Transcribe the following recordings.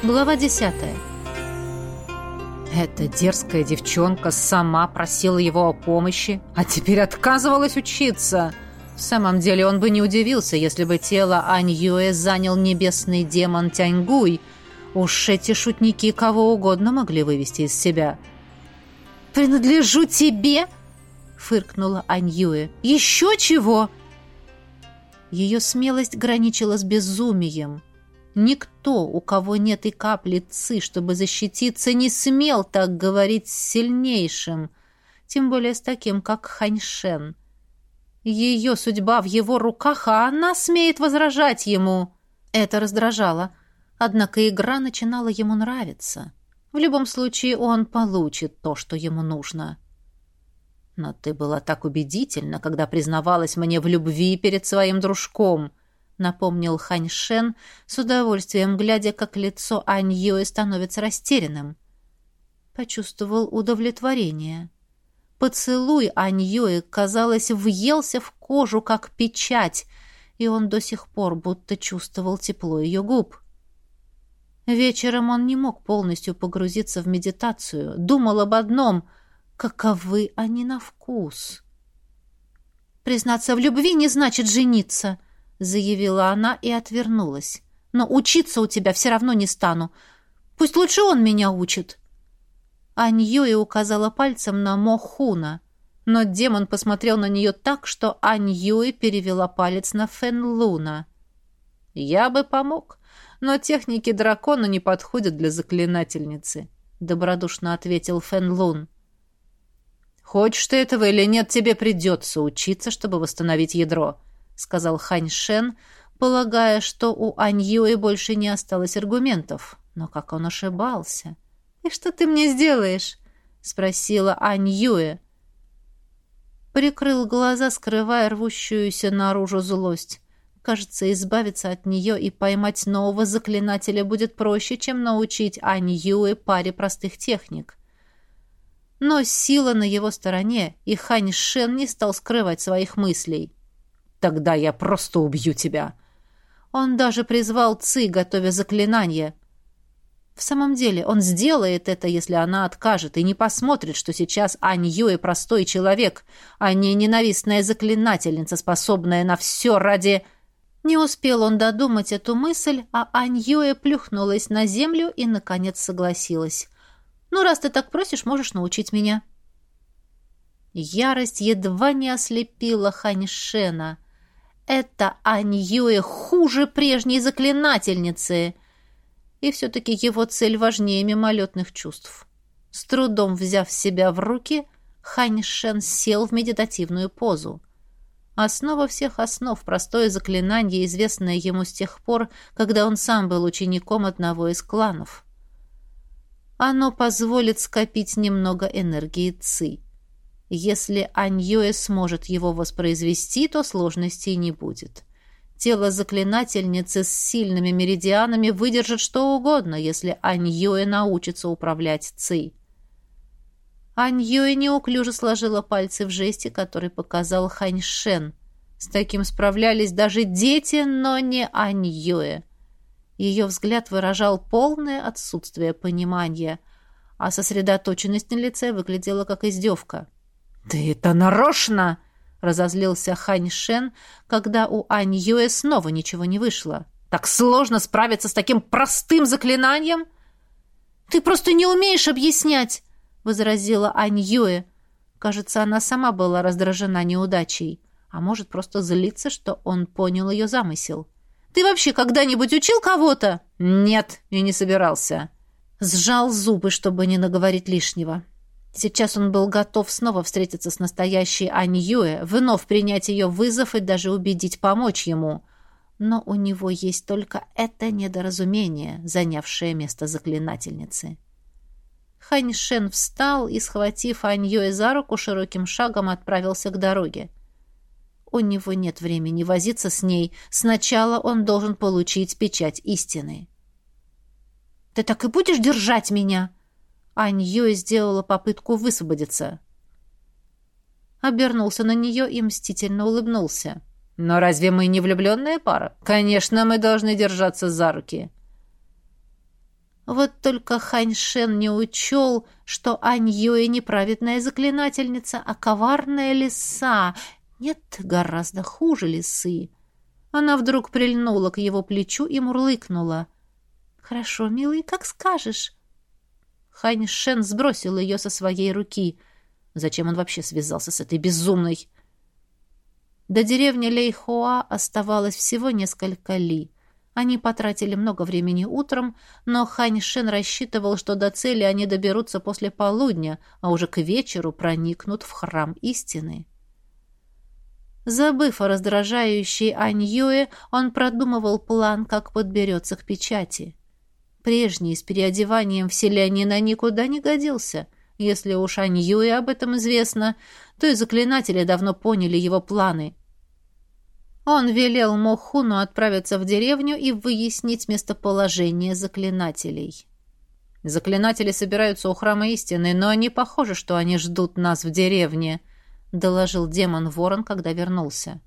Глава десятая. Эта дерзкая девчонка сама просила его о помощи, а теперь отказывалась учиться. В самом деле он бы не удивился, если бы тело Ань Юэ занял небесный демон Тяньгуй. Уж эти шутники кого угодно могли вывести из себя. «Принадлежу тебе?» — фыркнула Ань Юэ. «Еще чего?» Ее смелость граничила с безумием. Никто, у кого нет и капли ци, чтобы защититься, не смел так говорить с сильнейшим, тем более с таким, как Ханьшен. Ее судьба в его руках, а она смеет возражать ему. Это раздражало. Однако игра начинала ему нравиться. В любом случае он получит то, что ему нужно. Но ты была так убедительна, когда признавалась мне в любви перед своим дружком — напомнил Хань Шен, с удовольствием глядя, как лицо Ань Юэ становится растерянным. Почувствовал удовлетворение. Поцелуй Ань Юэ, казалось, въелся в кожу, как печать, и он до сих пор будто чувствовал тепло ее губ. Вечером он не мог полностью погрузиться в медитацию, думал об одном — каковы они на вкус. Признаться в любви не значит жениться —— заявила она и отвернулась. «Но учиться у тебя все равно не стану. Пусть лучше он меня учит». Аньюи указала пальцем на Мохуна, но демон посмотрел на нее так, что Аньюи перевела палец на Фенлуна. «Я бы помог, но техники дракона не подходят для заклинательницы», — добродушно ответил Фенлун. «Хочешь ты этого или нет, тебе придется учиться, чтобы восстановить ядро сказал Хань Шен, полагая, что у Ань Юэ больше не осталось аргументов. Но как он ошибался. «И что ты мне сделаешь?» — спросила Ань Юэ. Прикрыл глаза, скрывая рвущуюся наружу злость. Кажется, избавиться от нее и поймать нового заклинателя будет проще, чем научить Ань Юэ паре простых техник. Но сила на его стороне, и Хань Шен не стал скрывать своих мыслей. Тогда я просто убью тебя. Он даже призвал Ци, готовя заклинание. В самом деле, он сделает это, если она откажет, и не посмотрит, что сейчас Ань Юэ простой человек, а не ненавистная заклинательница, способная на все ради... Не успел он додумать эту мысль, а Ань Юэ плюхнулась на землю и, наконец, согласилась. «Ну, раз ты так просишь, можешь научить меня». Ярость едва не ослепила Ханьшена. Это Аньюэ хуже прежней заклинательницы. И все-таки его цель важнее мимолетных чувств. С трудом взяв себя в руки, Хань Шен сел в медитативную позу. Основа всех основ, простое заклинание, известное ему с тех пор, когда он сам был учеником одного из кланов. Оно позволит скопить немного энергии Ци. Если Аньюэ сможет его воспроизвести, то сложностей не будет. Тело заклинательницы с сильными меридианами выдержит что угодно, если Аньюэ научится управлять Ци. Аньюэ неуклюже сложила пальцы в жесте, который показал Ханьшен. С таким справлялись даже дети, но не Аньюэ. Ее взгляд выражал полное отсутствие понимания, а сосредоточенность на лице выглядела как издевка. «Ты это нарочно!» — разозлился Хань Шен, когда у Ань Юэ снова ничего не вышло. «Так сложно справиться с таким простым заклинанием!» «Ты просто не умеешь объяснять!» — возразила Ань Юэ. Кажется, она сама была раздражена неудачей, а может, просто злиться, что он понял ее замысел. «Ты вообще когда-нибудь учил кого-то?» «Нет, и не собирался». Сжал зубы, чтобы не наговорить лишнего. Сейчас он был готов снова встретиться с настоящей Ань Юэ, вновь принять ее вызов и даже убедить помочь ему. Но у него есть только это недоразумение, занявшее место заклинательницы. Хань Шен встал и, схватив Ань Юэ за руку, широким шагом отправился к дороге. У него нет времени возиться с ней. Сначала он должен получить печать истины. «Ты так и будешь держать меня?» Ань Юэ сделала попытку высвободиться. Обернулся на нее и мстительно улыбнулся. Но разве мы не влюбленная пара? Конечно, мы должны держаться за руки. Вот только Хань Шен не учел, что Ань Юэ не праведная заклинательница, а коварная лиса. Нет, гораздо хуже лисы. Она вдруг прильнула к его плечу и мурлыкнула. «Хорошо, милый, как скажешь». Хань Шен сбросил ее со своей руки. Зачем он вообще связался с этой безумной? До деревни Лейхоа оставалось всего несколько ли. Они потратили много времени утром, но Хань Шен рассчитывал, что до цели они доберутся после полудня, а уже к вечеру проникнут в храм истины. Забыв о раздражающей Ань Юэ, он продумывал план, как подберется к печати. Прежний с переодеванием в селянина никуда не годился. Если уж Ань Юэ об этом известно, то и заклинатели давно поняли его планы. Он велел Мохуну отправиться в деревню и выяснить местоположение заклинателей. «Заклинатели собираются у храма истины, но не похоже, что они ждут нас в деревне», — доложил демон Ворон, когда вернулся.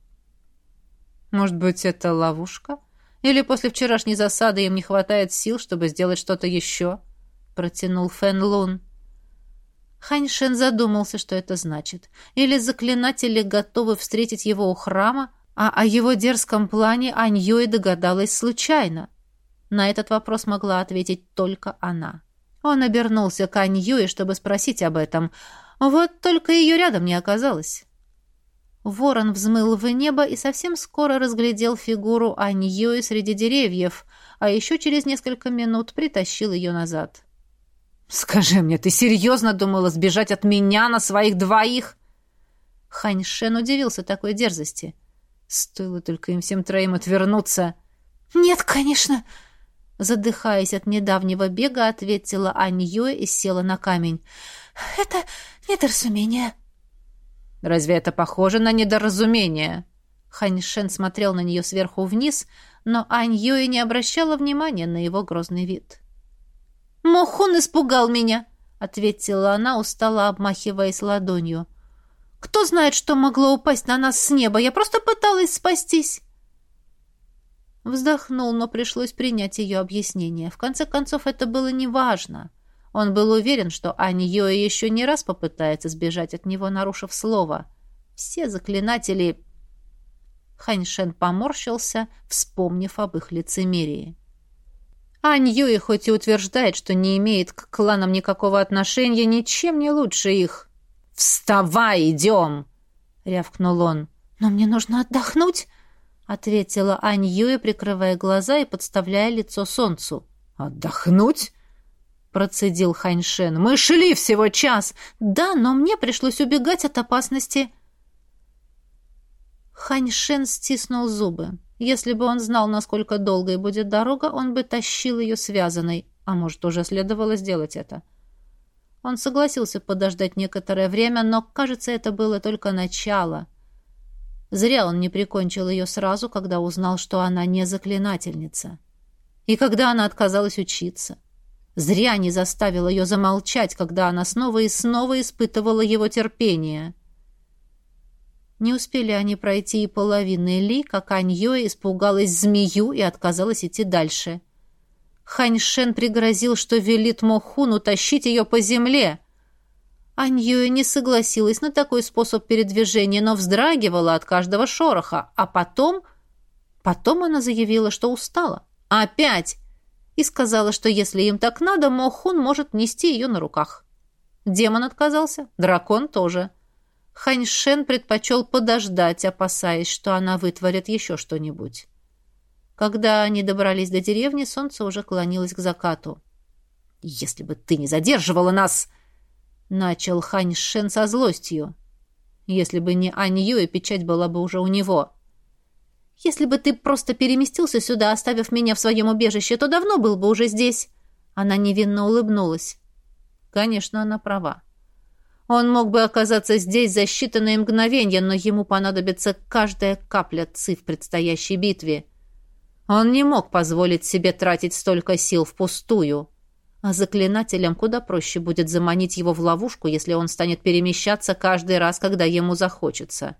«Может быть, это ловушка? Или после вчерашней засады им не хватает сил, чтобы сделать что-то еще?» — протянул Фэн Лун. Ханьшен задумался, что это значит. Или заклинатели готовы встретить его у храма, а о его дерзком плане Ань Юэ догадалась случайно. На этот вопрос могла ответить только она. Он обернулся к Ань Юэ, чтобы спросить об этом. Вот только ее рядом не оказалось. Ворон взмыл в небо и совсем скоро разглядел фигуру Ань Юэ среди деревьев, а еще через несколько минут притащил ее назад. «Скажи мне, ты серьезно думала сбежать от меня на своих двоих?» Хань Шен удивился такой дерзости. Стоило только им всем троим отвернуться. «Нет, конечно!» Задыхаясь от недавнего бега, ответила Ань Юэ и села на камень. «Это недоразумение». «Разве это похоже на недоразумение?» Хань Шен смотрел на нее сверху вниз, но Ань Юэ не обращала внимания на его грозный вид. «Мохун испугал меня», — ответила она, устало обмахиваясь ладонью. Кто знает, что могло упасть на нас с неба? Я просто пыталась спастись. Вздохнул, но пришлось принять ее объяснение. В конце концов, это было неважно. Он был уверен, что Йоэ еще не раз попытается сбежать от него, нарушив слово. Все заклинатели... Ханьшен поморщился, вспомнив об их лицемерии. Ань хоть и утверждает, что не имеет к кланам никакого отношения, ничем не лучше их. «Вставай, идем!» — рявкнул он. «Но мне нужно отдохнуть!» — ответила Ань прикрывая глаза и подставляя лицо солнцу. «Отдохнуть?» — процедил Ханьшен. «Мы шли всего час!» «Да, но мне пришлось убегать от опасности!» Ханьшен стиснул зубы. Если бы он знал, насколько долгой будет дорога, он бы тащил ее связанной, а может, уже следовало сделать это. Он согласился подождать некоторое время, но, кажется, это было только начало. Зря он не прикончил ее сразу, когда узнал, что она не заклинательница. И когда она отказалась учиться. Зря не заставил ее замолчать, когда она снова и снова испытывала его терпение. Не успели они пройти и половины ли, как Аньё испугалась змею и отказалась идти дальше. — Ханьшен пригрозил, что велит Мохуну тащить ее по земле. Аньюэ не согласилась на такой способ передвижения, но вздрагивала от каждого шороха, а потом... Потом она заявила, что устала. Опять! И сказала, что если им так надо, Мохун может нести ее на руках. Демон отказался, дракон тоже. Ханьшен предпочел подождать, опасаясь, что она вытворит еще что-нибудь. Когда они добрались до деревни, солнце уже клонилось к закату. «Если бы ты не задерживала нас!» — начал Хань Шен со злостью. «Если бы не Ань Юэ, печать была бы уже у него». «Если бы ты просто переместился сюда, оставив меня в своем убежище, то давно был бы уже здесь». Она невинно улыбнулась. Конечно, она права. Он мог бы оказаться здесь за считанные мгновения, но ему понадобится каждая капля ци в предстоящей битве. Он не мог позволить себе тратить столько сил впустую. А заклинателям куда проще будет заманить его в ловушку, если он станет перемещаться каждый раз, когда ему захочется.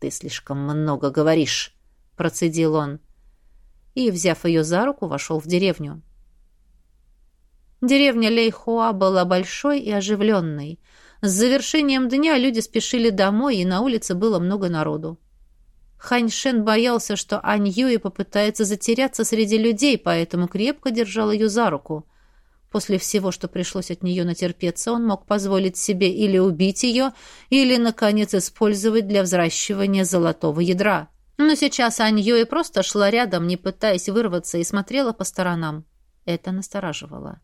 «Ты слишком много говоришь», — процедил он. И, взяв ее за руку, вошел в деревню. Деревня Лейхуа была большой и оживленной. С завершением дня люди спешили домой, и на улице было много народу. Хань Шен боялся, что Ань Юи попытается затеряться среди людей, поэтому крепко держал ее за руку. После всего, что пришлось от нее натерпеться, он мог позволить себе или убить ее, или, наконец, использовать для взращивания золотого ядра. Но сейчас Ань Юи просто шла рядом, не пытаясь вырваться, и смотрела по сторонам. Это настораживало.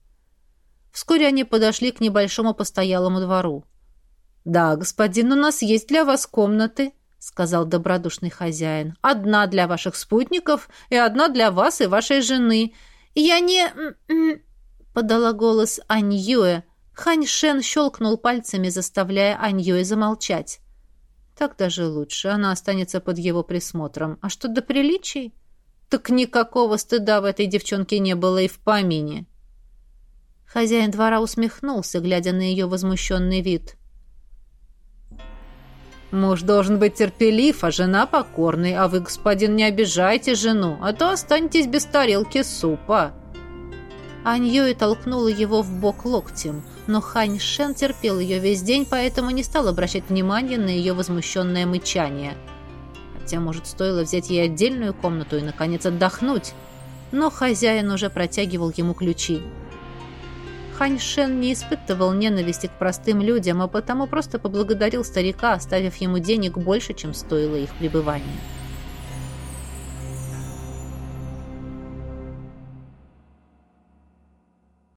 Вскоре они подошли к небольшому постоялому двору. «Да, господин, у нас есть для вас комнаты», — сказал добродушный хозяин. «Одна для ваших спутников и одна для вас и вашей жены. Я не...» — подала голос Аньюэ. Хань Шен щелкнул пальцами, заставляя Аньюэ замолчать. «Так даже лучше. Она останется под его присмотром. А что до приличий?» «Так никакого стыда в этой девчонке не было и в помине». Хозяин двора усмехнулся, глядя на ее возмущенный вид. «Муж должен быть терпелив, а жена покорной, а вы, господин, не обижайте жену, а то останетесь без тарелки супа». Аньюи толкнула его в бок локтем, но Хань Шен терпел ее весь день, поэтому не стал обращать внимания на ее возмущенное мычание. Хотя, может, стоило взять ей отдельную комнату и, наконец, отдохнуть. Но хозяин уже протягивал ему ключи. Хань Шен не испытывал ненависти к простым людям, а потому просто поблагодарил старика, оставив ему денег больше, чем стоило их пребывание.